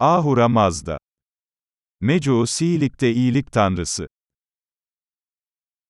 Ahura Mazda. Mecusi iyilikte iyilik tanrısı.